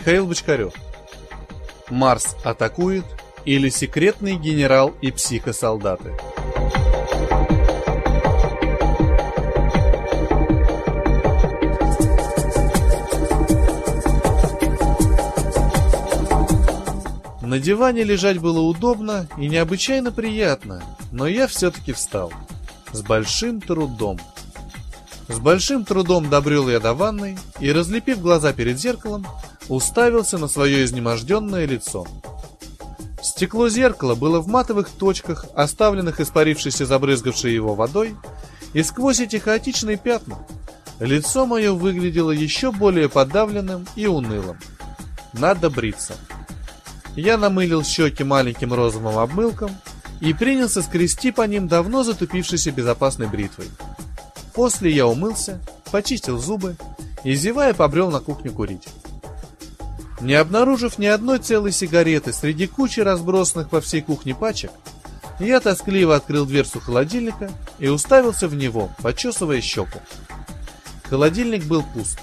Михаил Бочкарев. Марс атакует или секретный генерал и психосолдаты. На диване лежать было удобно и необычайно приятно, но я все-таки встал. С большим трудом. С большим трудом добрел я до ванной и, разлепив глаза перед зеркалом, уставился на свое изнеможденное лицо. Стекло зеркала было в матовых точках, оставленных испарившейся забрызгавшей его водой, и сквозь эти хаотичные пятна лицо мое выглядело еще более подавленным и унылым. Надо бриться. Я намылил щеки маленьким розовым обмылком и принялся скрести по ним давно затупившейся безопасной бритвой. После я умылся, почистил зубы и, зевая, побрел на кухню курить. Не обнаружив ни одной целой сигареты среди кучи разбросанных по всей кухне пачек, я тоскливо открыл дверцу холодильника и уставился в него, почесывая щеку. Холодильник был пуст.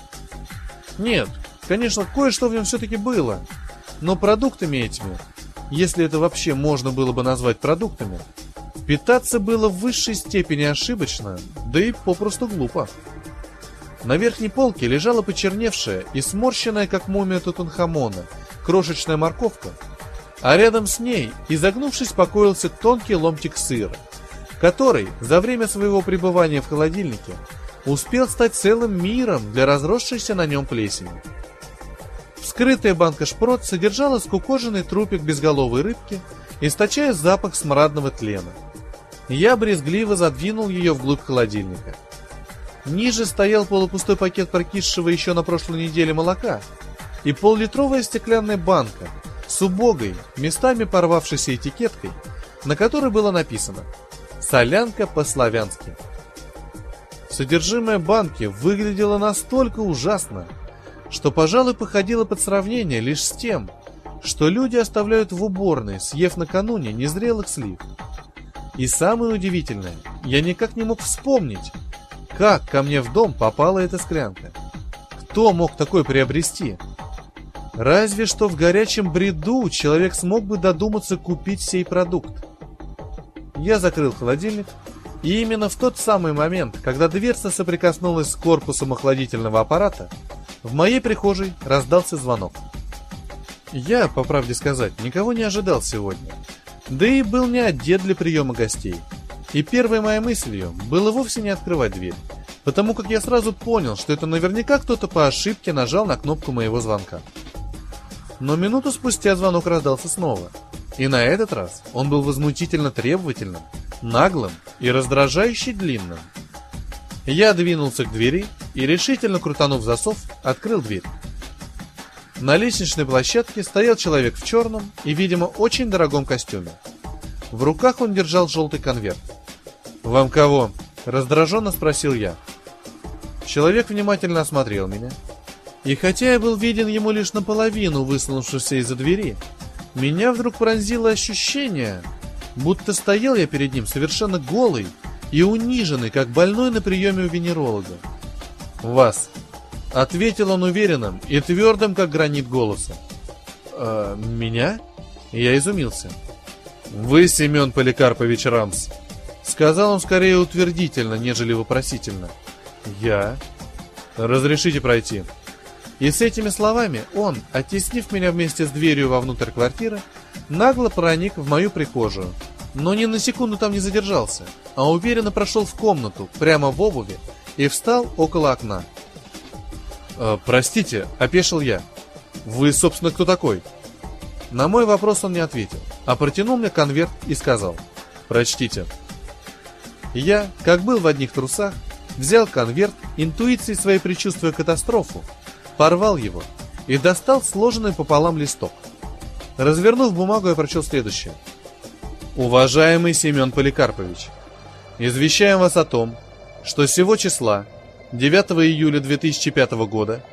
Нет, конечно, кое-что в нем все-таки было, но продуктами этими, если это вообще можно было бы назвать продуктами, питаться было в высшей степени ошибочно, да и попросту глупо. На верхней полке лежала почерневшая и сморщенная, как мумия Тутанхамона, крошечная морковка, а рядом с ней, изогнувшись, покоился тонкий ломтик сыра, который за время своего пребывания в холодильнике успел стать целым миром для разросшейся на нем плесени. Вскрытая банка шпрот содержала скукоженный трупик безголовой рыбки, источая запах смрадного тлена. Я брезгливо задвинул ее вглубь холодильника. Ниже стоял полупустой пакет прокисшего еще на прошлой неделе молока и поллитровая стеклянная банка с убогой, местами порвавшейся этикеткой, на которой было написано «Солянка по-славянски». Содержимое банки выглядело настолько ужасно, что, пожалуй, походило под сравнение лишь с тем, что люди оставляют в уборной, съев накануне незрелых слив. И самое удивительное, я никак не мог вспомнить, как ко мне в дом попала эта склянка. Кто мог такой приобрести? Разве что в горячем бреду человек смог бы додуматься купить сей продукт. Я закрыл холодильник, и именно в тот самый момент, когда дверца соприкоснулась с корпусом охладительного аппарата, в моей прихожей раздался звонок. Я, по правде сказать, никого не ожидал сегодня. Да и был не одет для приема гостей. И первой моей мыслью было вовсе не открывать дверь, потому как я сразу понял, что это наверняка кто-то по ошибке нажал на кнопку моего звонка. Но минуту спустя звонок раздался снова. И на этот раз он был возмутительно требовательным, наглым и раздражающе длинным. Я двинулся к двери и, решительно крутанув засов, открыл дверь. На лестничной площадке стоял человек в черном и, видимо, очень дорогом костюме. В руках он держал желтый конверт. «Вам кого?» – раздраженно спросил я. Человек внимательно осмотрел меня. И хотя я был виден ему лишь наполовину, высунувшись из-за двери, меня вдруг пронзило ощущение, будто стоял я перед ним совершенно голый и униженный, как больной на приеме у венеролога. «Вас», — ответил он уверенным и твердым, как гранит голосом. «Э, «Меня?» Я изумился. «Вы Семен Поликарпович Рамс», — сказал он скорее утвердительно, нежели вопросительно. «Я?» «Разрешите пройти». И с этими словами он, оттеснив меня вместе с дверью вовнутрь квартиры, нагло проник в мою прихожую, но ни на секунду там не задержался, а уверенно прошел в комнату, прямо в обуви, и встал около окна. «Э, «Простите», — опешил я. «Вы, собственно, кто такой?» На мой вопрос он не ответил, а протянул мне конверт и сказал «Прочтите». Я, как был в одних трусах, взял конверт, интуицией своей предчувствуя катастрофу, порвал его и достал сложенный пополам листок. Развернув бумагу, я прочел следующее. «Уважаемый Семен Поликарпович, извещаем вас о том, что сего числа, 9 июля 2005 года,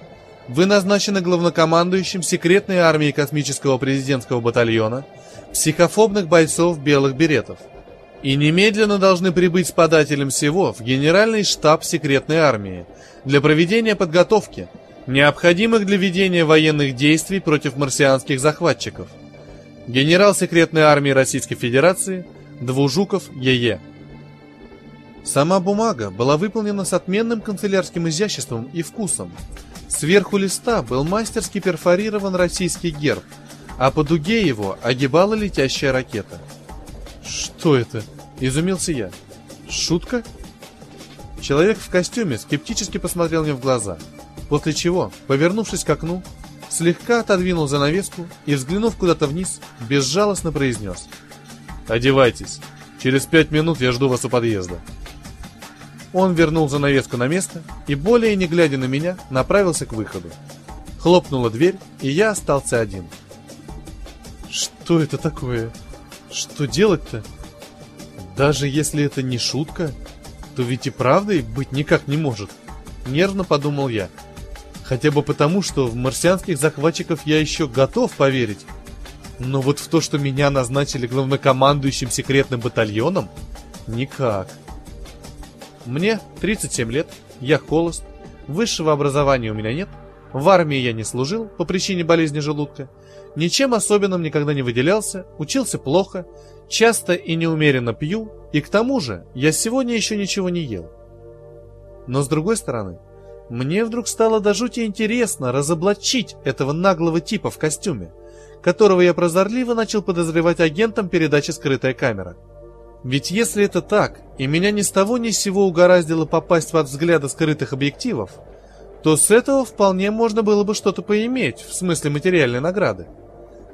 вы назначены главнокомандующим секретной армии космического президентского батальона психофобных бойцов белых беретов и немедленно должны прибыть с подателем всего в Генеральный штаб секретной армии для проведения подготовки необходимых для ведения военных действий против марсианских захватчиков. Генерал секретной армии Российской Федерации Двужуков Е.Е. Сама бумага была выполнена с отменным канцелярским изяществом и вкусом. Сверху листа был мастерски перфорирован российский герб, а по дуге его огибала летящая ракета. «Что это?» – изумился я. «Шутка?» Человек в костюме скептически посмотрел мне в глаза, после чего, повернувшись к окну, слегка отодвинул занавеску и, взглянув куда-то вниз, безжалостно произнес. «Одевайтесь. Через пять минут я жду вас у подъезда». Он вернул занавеску на место и, более не глядя на меня, направился к выходу. Хлопнула дверь, и я остался один. Что это такое? Что делать-то? Даже если это не шутка, то ведь и правдой быть никак не может. Нервно подумал я. Хотя бы потому, что в марсианских захватчиков я еще готов поверить. Но вот в то, что меня назначили главнокомандующим секретным батальоном, никак. Мне 37 лет, я холост, высшего образования у меня нет, в армии я не служил по причине болезни желудка, ничем особенным никогда не выделялся, учился плохо, часто и неумеренно пью, и к тому же я сегодня еще ничего не ел. Но с другой стороны, мне вдруг стало до жути интересно разоблачить этого наглого типа в костюме, которого я прозорливо начал подозревать агентом передачи «Скрытая камера». Ведь если это так, и меня ни с того ни с сего угораздило попасть под взгляды скрытых объективов, то с этого вполне можно было бы что-то поиметь, в смысле материальной награды.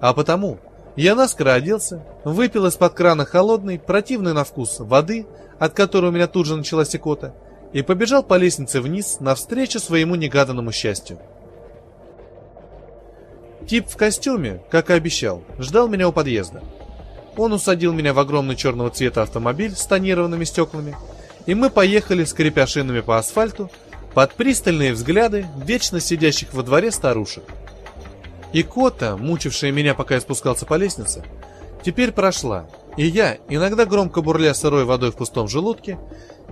А потому я наскоро оделся, выпил из-под крана холодной, противной на вкус воды, от которой у меня тут же началась икота, и побежал по лестнице вниз навстречу своему негаданному счастью. Тип в костюме, как и обещал, ждал меня у подъезда. Он усадил меня в огромный черного цвета автомобиль с тонированными стеклами, и мы поехали, скрипя шинами по асфальту, под пристальные взгляды вечно сидящих во дворе старушек. Икота, мучившая меня, пока я спускался по лестнице, теперь прошла, и я, иногда громко бурля сырой водой в пустом желудке,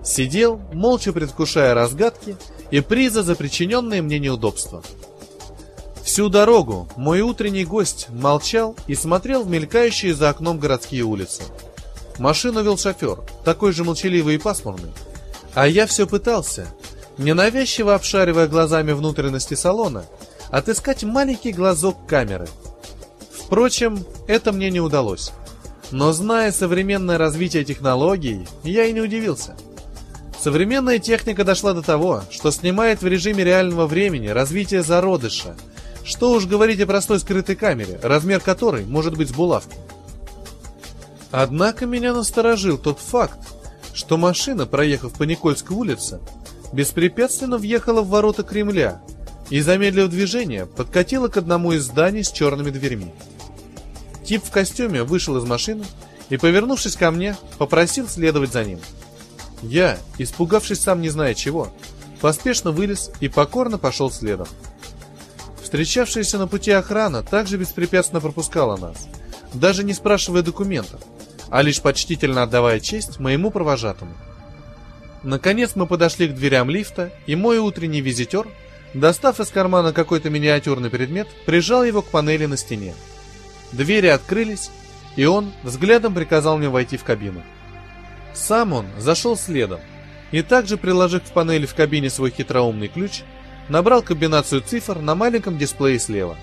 сидел, молча предвкушая разгадки и приза за причиненные мне неудобства. Всю дорогу мой утренний гость молчал и смотрел в мелькающие за окном городские улицы. Машину вел шофер, такой же молчаливый и пасмурный. А я все пытался, ненавязчиво обшаривая глазами внутренности салона, отыскать маленький глазок камеры. Впрочем, это мне не удалось. Но зная современное развитие технологий, я и не удивился. Современная техника дошла до того, что снимает в режиме реального времени развитие зародыша. Что уж говорить о простой скрытой камере, размер которой может быть с булавку. Однако меня насторожил тот факт, что машина, проехав по Никольской улице, беспрепятственно въехала в ворота Кремля и, замедлив движение, подкатила к одному из зданий с черными дверьми. Тип в костюме вышел из машины и, повернувшись ко мне, попросил следовать за ним. Я, испугавшись сам не зная чего, поспешно вылез и покорно пошел следом. Встречавшаяся на пути охрана также беспрепятственно пропускала нас, даже не спрашивая документов, а лишь почтительно отдавая честь моему провожатому. Наконец мы подошли к дверям лифта, и мой утренний визитер – Достав из кармана какой-то миниатюрный предмет, прижал его к панели на стене. Двери открылись, и он взглядом приказал мне войти в кабину. Сам он зашел следом, и также, приложив к панели в кабине свой хитроумный ключ, набрал комбинацию цифр на маленьком дисплее слева.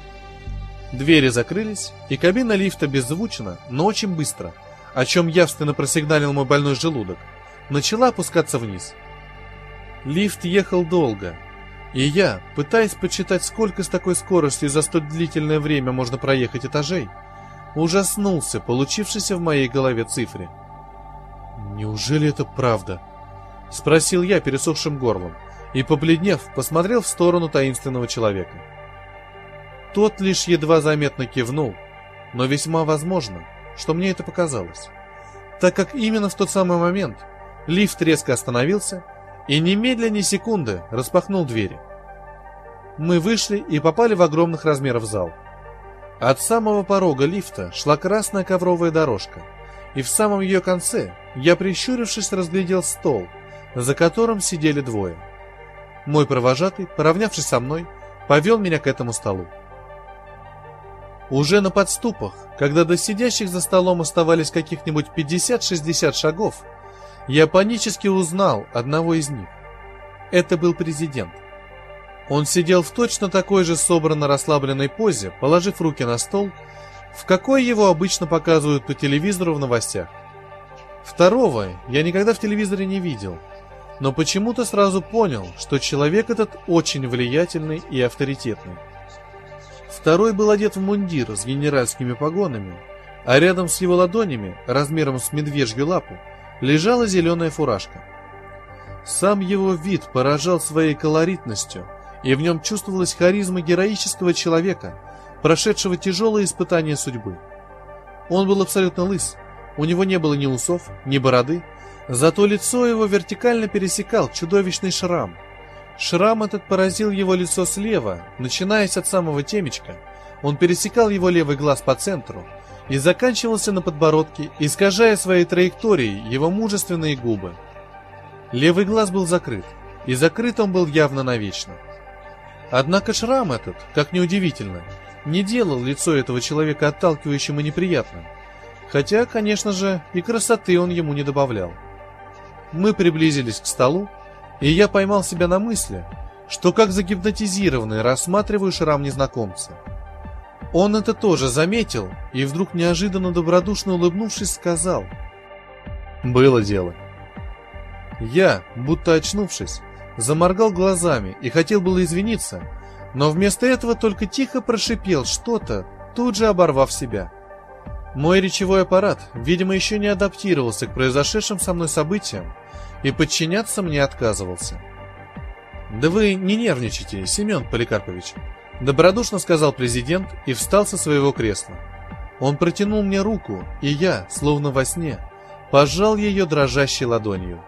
Двери закрылись, и кабина лифта беззвучно, но очень быстро, о чем явственно просигналил мой больной желудок, начала опускаться вниз. Лифт ехал долго, и я, пытаясь почитать, сколько с такой скоростью за столь длительное время можно проехать этажей, ужаснулся получившейся в моей голове цифре. «Неужели это правда?» — спросил я пересохшим горлом и, побледнев, посмотрел в сторону таинственного человека. Тот лишь едва заметно кивнул, но весьма возможно, что мне это показалось, так как именно в тот самый момент лифт резко остановился — и немедленно секунды распахнул двери. Мы вышли и попали в огромных размеров зал. От самого порога лифта шла красная ковровая дорожка, и в самом ее конце я, прищурившись, разглядел стол, за которым сидели двое. Мой провожатый, поравнявшись со мной, повел меня к этому столу. Уже на подступах, когда до сидящих за столом оставались каких-нибудь 50-60 шагов, я панически узнал одного из них. Это был президент. Он сидел в точно такой же собранно расслабленной позе, положив руки на стол, в какой его обычно показывают по телевизору в новостях. Второго я никогда в телевизоре не видел, но почему-то сразу понял, что человек этот очень влиятельный и авторитетный. Второй был одет в мундир с генеральскими погонами, а рядом с его ладонями, размером с медвежью лапу, лежала зеленая фуражка. Сам его вид поражал своей колоритностью, и в нем чувствовалась харизма героического человека, прошедшего тяжелые испытания судьбы. Он был абсолютно лыс, у него не было ни усов, ни бороды, зато лицо его вертикально пересекал чудовищный шрам. Шрам этот поразил его лицо слева, начинаясь от самого темечка. Он пересекал его левый глаз по центру и заканчивался на подбородке, искажая своей траекторией его мужественные губы. Левый глаз был закрыт, и закрыт он был явно навечно. Однако шрам этот, как неудивительно, не делал лицо этого человека отталкивающим и неприятным. Хотя, конечно же, и красоты он ему не добавлял. Мы приблизились к столу, и я поймал себя на мысли, что как загипнотизированный рассматриваю шрам незнакомца. Он это тоже заметил и вдруг неожиданно добродушно улыбнувшись сказал «Было дело». Я, будто очнувшись, заморгал глазами и хотел было извиниться, но вместо этого только тихо прошипел что-то, тут же оборвав себя. Мой речевой аппарат, видимо, еще не адаптировался к произошедшим со мной событиям и подчиняться мне отказывался. «Да вы не нервничайте, Семен Поликарпович», — добродушно сказал президент и встал со своего кресла. Он протянул мне руку, и я, словно во сне, пожал ее дрожащей ладонью.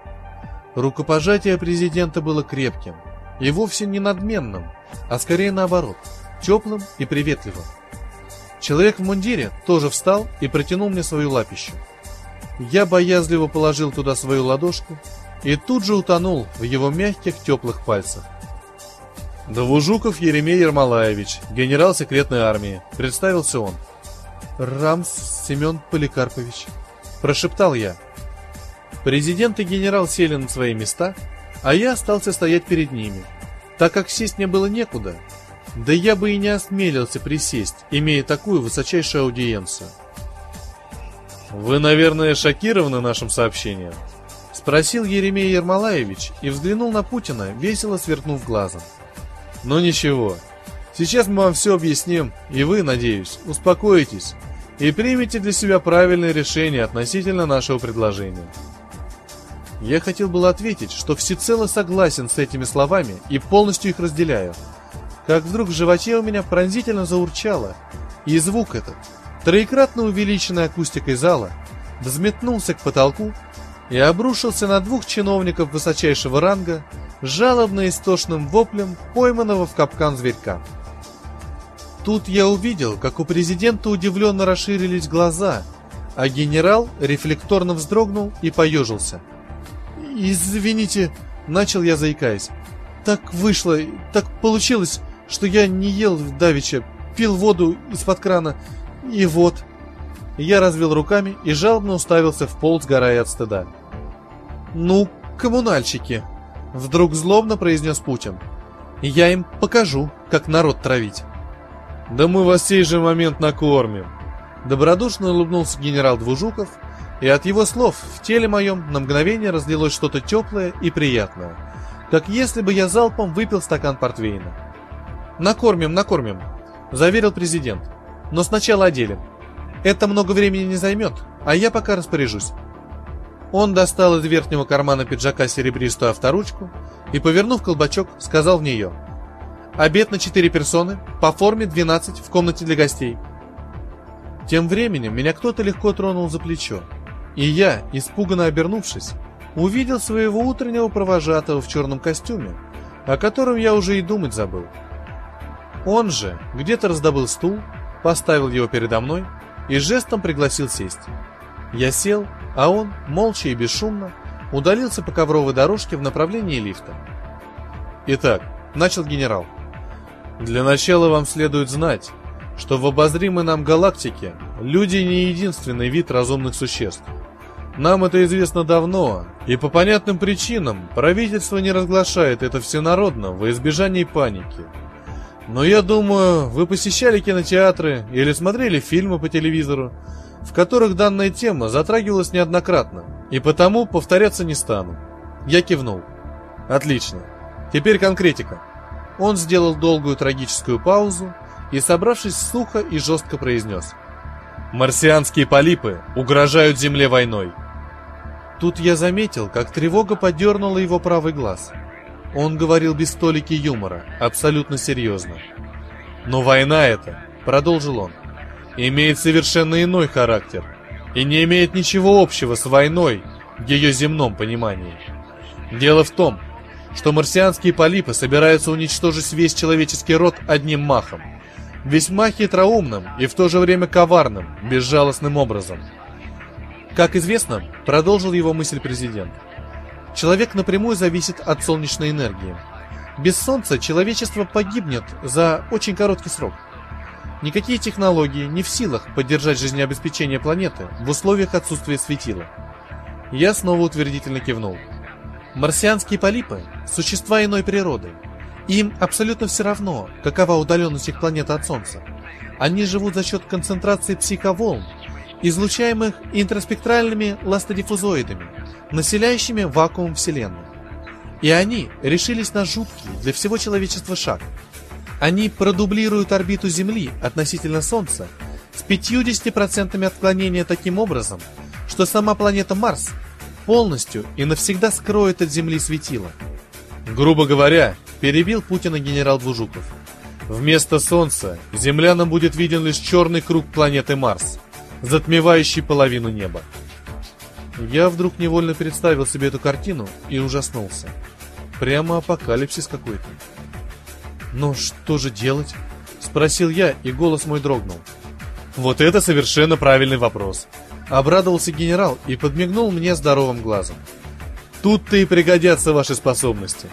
Рукопожатие президента было крепким и вовсе не надменным, а скорее наоборот, теплым и приветливым. Человек в мундире тоже встал и протянул мне свою лапищу. Я боязливо положил туда свою ладошку и тут же утонул в его мягких теплых пальцах. Довужуков Еремей Ермолаевич, генерал секретной армии, представился он. «Рамс Семен Поликарпович», – прошептал я. Президент и генерал сели на свои места, а я остался стоять перед ними, так как сесть мне было некуда. Да я бы и не осмелился присесть, имея такую высочайшую аудиенцию. «Вы, наверное, шокированы нашим сообщением?» Спросил Еремей Ермолаевич и взглянул на Путина, весело сверкнув глазом. «Ну ничего, сейчас мы вам все объясним, и вы, надеюсь, успокоитесь и примете для себя правильное решение относительно нашего предложения». Я хотел было ответить, что всецело согласен с этими словами и полностью их разделяю. Как вдруг в животе у меня пронзительно заурчало, и звук этот, троекратно увеличенный акустикой зала, взметнулся к потолку и обрушился на двух чиновников высочайшего ранга, жалобно истошным воплем пойманного в капкан зверька. Тут я увидел, как у президента удивленно расширились глаза, а генерал рефлекторно вздрогнул и поежился – «Извините», — начал я заикаясь. «Так вышло, так получилось, что я не ел давеча, пил воду из-под крана, и вот...» Я развел руками и жалобно уставился в пол, сгорая от стыда. «Ну, коммунальщики!» — вдруг злобно произнес Путин. «Я им покажу, как народ травить». «Да мы вас сей же момент накормим!» Добродушно улыбнулся генерал Двужуков и от его слов в теле моем на мгновение разлилось что-то теплое и приятное, как если бы я залпом выпил стакан портвейна. «Накормим, накормим», — заверил президент, — «но сначала оделим. Это много времени не займет, а я пока распоряжусь». Он достал из верхнего кармана пиджака серебристую авторучку и, повернув колбачок, сказал в нее «Обед на четыре персоны, по форме 12 в комнате для гостей». Тем временем меня кто-то легко тронул за плечо. И я, испуганно обернувшись, увидел своего утреннего провожатого в черном костюме, о котором я уже и думать забыл. Он же где-то раздобыл стул, поставил его передо мной и жестом пригласил сесть. Я сел, а он, молча и бесшумно, удалился по ковровой дорожке в направлении лифта. «Итак», — начал генерал, — Для начала вам следует знать, что в обозримой нам галактике люди не единственный вид разумных существ. Нам это известно давно, и по понятным причинам правительство не разглашает это всенародно во избежание паники. Но я думаю, вы посещали кинотеатры или смотрели фильмы по телевизору, в которых данная тема затрагивалась неоднократно, и потому повторяться не стану. Я кивнул. Отлично. Теперь конкретика. Он сделал долгую трагическую паузу и, собравшись сухо и жестко произнес. «Марсианские полипы угрожают Земле войной». Тут я заметил, как тревога подернула его правый глаз. Он говорил без столики юмора, абсолютно серьезно. «Но война эта», — продолжил он, — «имеет совершенно иной характер и не имеет ничего общего с войной в ее земном понимании. Дело в том, что марсианские полипы собираются уничтожить весь человеческий род одним махом. Весьма хитроумным и в то же время коварным, безжалостным образом. Как известно, продолжил его мысль президент, человек напрямую зависит от солнечной энергии. Без солнца человечество погибнет за очень короткий срок. Никакие технологии не в силах поддержать жизнеобеспечение планеты в условиях отсутствия светила. Я снова утвердительно кивнул. Марсианские полипы – существа иной природы. Им абсолютно все равно, какова удаленность их планеты от Солнца. Они живут за счет концентрации психоволн, излучаемых интроспектральными ластодиффузоидами, населяющими вакуум Вселенной. И они решились на жуткий для всего человечества шаг. Они продублируют орбиту Земли относительно Солнца с 50% отклонения таким образом, что сама планета Марс – полностью и навсегда скроет от земли светило. Грубо говоря, перебил Путина генерал Двужуков. Вместо Солнца землянам будет виден лишь черный круг планеты Марс, затмевающий половину неба. Я вдруг невольно представил себе эту картину и ужаснулся. Прямо апокалипсис какой-то. «Но что же делать?» — спросил я, и голос мой дрогнул. «Вот это совершенно правильный вопрос», Обрадовался генерал и подмигнул мне здоровым глазом. Тут-то и пригодятся ваши способности.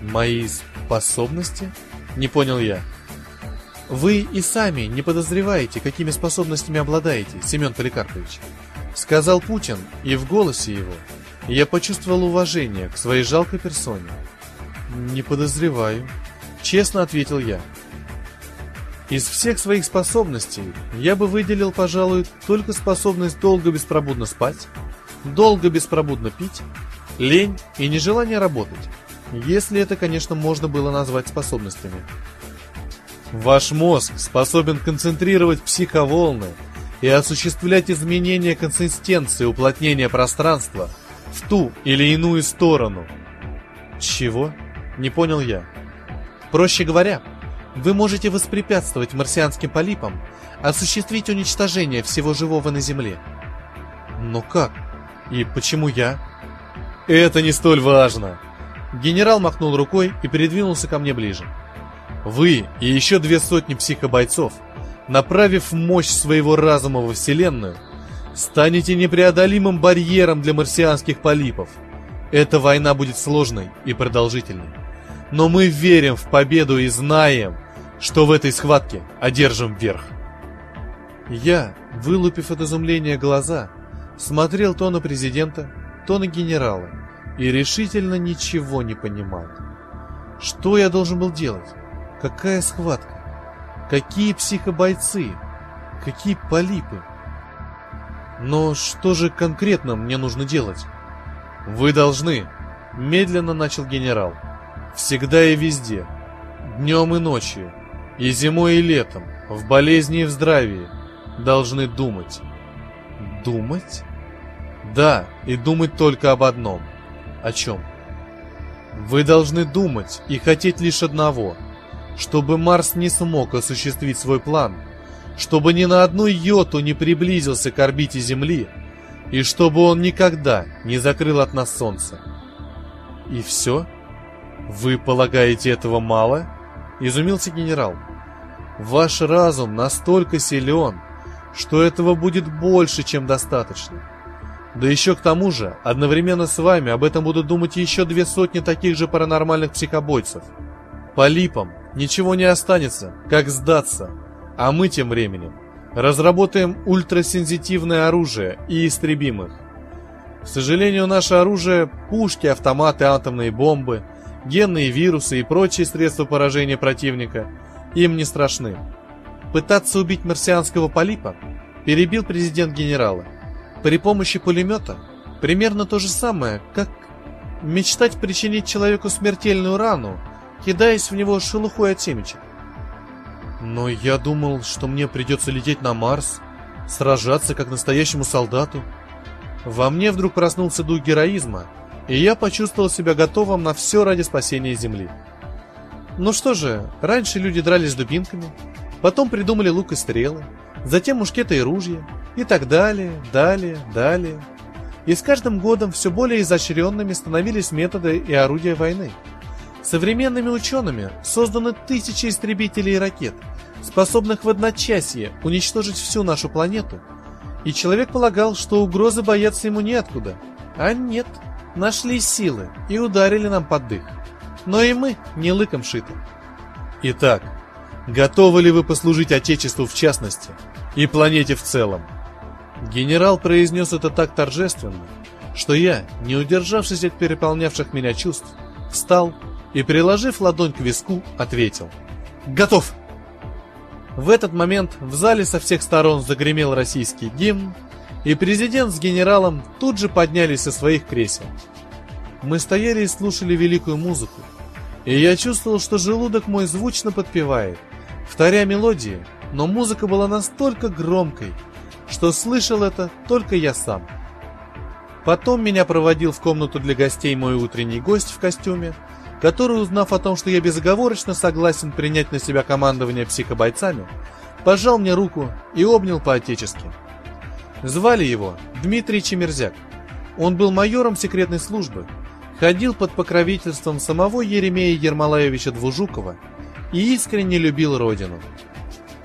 Мои способности? Не понял я. Вы и сами не подозреваете, какими способностями обладаете, Семен Поликарпович. Сказал Путин, и в голосе его я почувствовал уважение к своей жалкой персоне. Не подозреваю, честно ответил я. Из всех своих способностей я бы выделил, пожалуй, только способность долго беспробудно спать, долго беспробудно пить, лень и нежелание работать, если это, конечно, можно было назвать способностями. Ваш мозг способен концентрировать психоволны и осуществлять изменения консистенции уплотнения пространства в ту или иную сторону. Чего? Не понял я. Проще говоря, вы можете воспрепятствовать марсианским полипам осуществить уничтожение всего живого на Земле. Но как? И почему я? Это не столь важно. Генерал махнул рукой и передвинулся ко мне ближе. Вы и еще две сотни психобойцов, направив мощь своего разума во Вселенную, станете непреодолимым барьером для марсианских полипов. Эта война будет сложной и продолжительной. Но мы верим в победу и знаем, что в этой схватке одержим верх. Я, вылупив от изумления глаза, смотрел то на президента, то на генерала и решительно ничего не понимал. Что я должен был делать? Какая схватка? Какие психобойцы? Какие полипы? Но что же конкретно мне нужно делать? Вы должны, медленно начал генерал, всегда и везде, днем и ночью, и зимой, и летом, в болезни и в здравии, должны думать. Думать? Да, и думать только об одном. О чем? Вы должны думать и хотеть лишь одного, чтобы Марс не смог осуществить свой план, чтобы ни на одну йоту не приблизился к орбите Земли, и чтобы он никогда не закрыл от нас Солнце. И все? Вы полагаете этого мало? Изумился генерал. Ваш разум настолько силен, что этого будет больше, чем достаточно. Да еще к тому же, одновременно с вами об этом будут думать еще две сотни таких же паранормальных психобойцев. Полипам ничего не останется, как сдаться, а мы тем временем разработаем ультрасензитивное оружие и истребимых. К сожалению, наше оружие – пушки, автоматы, атомные бомбы, генные вирусы и прочие средства поражения противника – им не страшны. Пытаться убить марсианского полипа перебил президент генерала. При помощи пулемета примерно то же самое, как мечтать причинить человеку смертельную рану, кидаясь в него шелухой от семечек. Но я думал, что мне придется лететь на Марс, сражаться как настоящему солдату. Во мне вдруг проснулся дух героизма, и я почувствовал себя готовым на все ради спасения Земли. Ну что же, раньше люди дрались дубинками, потом придумали лук и стрелы, затем мушкеты и ружья, и так далее, далее, далее. И с каждым годом все более изощренными становились методы и орудия войны. Современными учеными созданы тысячи истребителей и ракет – способных в одночасье уничтожить всю нашу планету, и человек полагал, что угрозы бояться ему неоткуда. А нет, нашли силы и ударили нам под дых. Но и мы не лыком шиты. Итак, готовы ли вы послужить Отечеству в частности и планете в целом? Генерал произнес это так торжественно, что я, не удержавшись от переполнявших меня чувств, встал и, приложив ладонь к виску, ответил «Готов!» В этот момент в зале со всех сторон загремел российский гимн, и президент с генералом тут же поднялись со своих кресел. Мы стояли и слушали великую музыку, и я чувствовал, что желудок мой звучно подпевает, вторя мелодии, но музыка была настолько громкой, что слышал это только я сам. Потом меня проводил в комнату для гостей мой утренний гость в костюме, который, узнав о том, что я безоговорочно согласен принять на себя командование психобойцами, пожал мне руку и обнял по-отечески. Звали его Дмитрий Чемерзяк. Он был майором секретной службы, ходил под покровительством самого Еремея Ермолаевича Двужукова и искренне любил родину.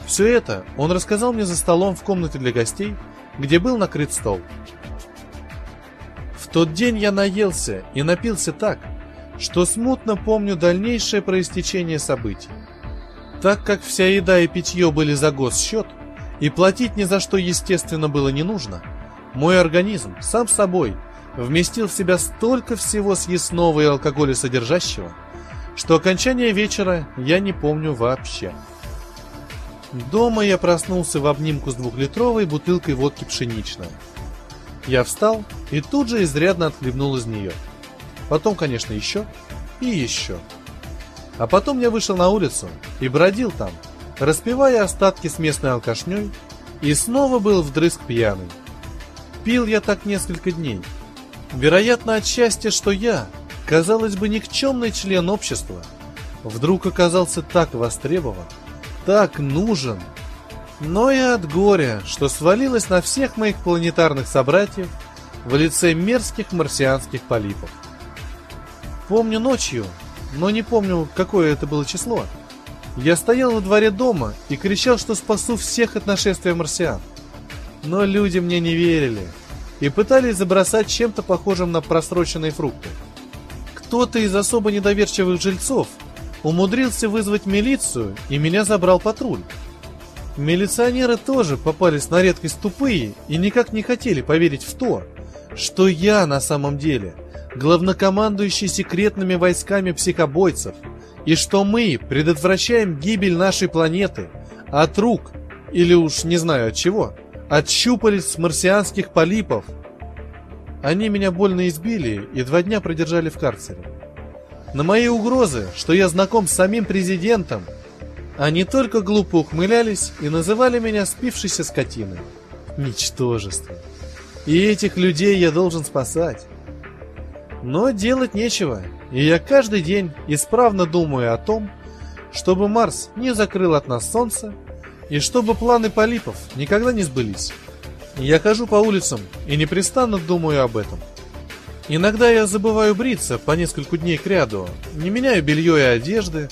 Все это он рассказал мне за столом в комнате для гостей, где был накрыт стол. В тот день я наелся и напился так, что смутно помню дальнейшее проистечение событий. Так как вся еда и питье были за госсчет, и платить ни за что, естественно, было не нужно, мой организм, сам собой, вместил в себя столько всего съестного и алкоголя-содержащего, что окончание вечера я не помню вообще. Дома я проснулся в обнимку с двухлитровой бутылкой водки пшеничной. Я встал и тут же изрядно отхлебнул из нее – Потом, конечно, еще и еще. А потом я вышел на улицу и бродил там, распивая остатки с местной алкашней, и снова был вдрызг пьяный. Пил я так несколько дней. Вероятно, от счастья, что я, казалось бы, никчемный член общества, вдруг оказался так востребован, так нужен, но и от горя, что свалилось на всех моих планетарных собратьев в лице мерзких марсианских полипов. Помню ночью, но не помню, какое это было число. Я стоял во дворе дома и кричал, что спасу всех от нашествия марсиан. Но люди мне не верили и пытались забросать чем-то похожим на просроченные фрукты. Кто-то из особо недоверчивых жильцов умудрился вызвать милицию, и меня забрал патруль. Милиционеры тоже попались на редкость тупые и никак не хотели поверить в то, что я на самом деле – главнокомандующий секретными войсками психобойцев, и что мы предотвращаем гибель нашей планеты от рук, или уж не знаю от чего, от щупалец марсианских полипов. Они меня больно избили и два дня продержали в карцере. На мои угрозы, что я знаком с самим президентом, они только глупо ухмылялись и называли меня спившейся скотиной. Ничтожество. И этих людей я должен спасать. Но делать нечего, и я каждый день исправно думаю о том, чтобы Марс не закрыл от нас Солнце, и чтобы планы полипов никогда не сбылись. Я хожу по улицам и непрестанно думаю об этом. Иногда я забываю бриться по несколько дней к ряду, не меняю белье и одежды,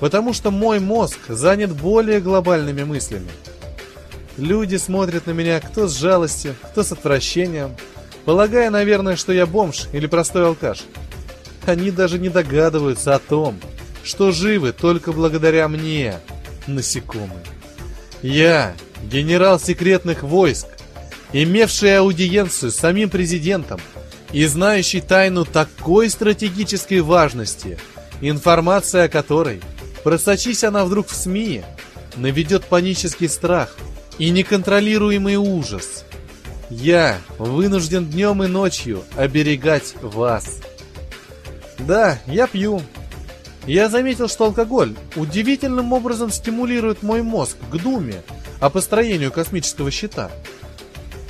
потому что мой мозг занят более глобальными мыслями. Люди смотрят на меня кто с жалостью, кто с отвращением – полагая, наверное, что я бомж или простой алкаш. Они даже не догадываются о том, что живы только благодаря мне, насекомые. Я, генерал секретных войск, имевший аудиенцию с самим президентом и знающий тайну такой стратегической важности, информация о которой, просочись она вдруг в СМИ, наведет панический страх и неконтролируемый ужас. Я вынужден днем и ночью оберегать вас. Да, я пью. Я заметил, что алкоголь удивительным образом стимулирует мой мозг к думе о построению космического щита.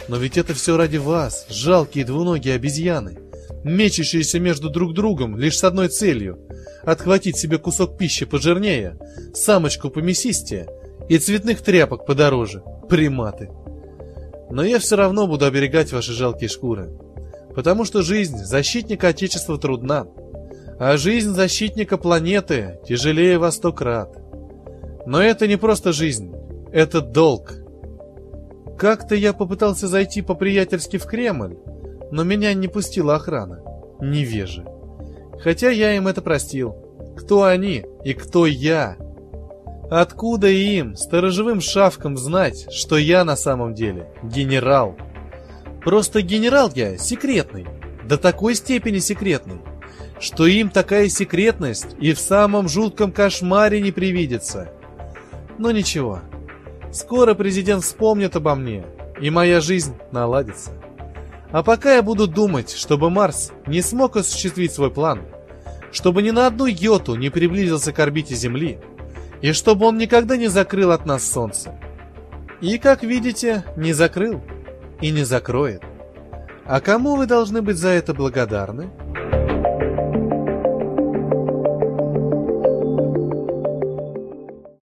Но ведь это все ради вас, жалкие двуногие обезьяны, мечущиеся между друг другом лишь с одной целью — отхватить себе кусок пищи пожирнее, самочку помесистее и цветных тряпок подороже, приматы. Но я все равно буду оберегать ваши жалкие шкуры, потому что жизнь защитника Отечества трудна, а жизнь защитника планеты тяжелее во сто крат. Но это не просто жизнь, это долг. Как-то я попытался зайти по-приятельски в Кремль, но меня не пустила охрана. Невежи. Хотя я им это простил. Кто они и кто я? Откуда им, сторожевым шавкам, знать, что я на самом деле генерал? Просто генерал я секретный, до такой степени секретный, что им такая секретность и в самом жутком кошмаре не привидится. Но ничего, Скоро президент вспомнит обо мне, и моя жизнь наладится. А пока я буду думать, чтобы Марс не смог осуществить свой план, чтобы ни на одну йоту не приблизился к орбите Земли, и чтобы он никогда не закрыл от нас Солнце. И, как видите, не закрыл и не закроет. А кому вы должны быть за это благодарны?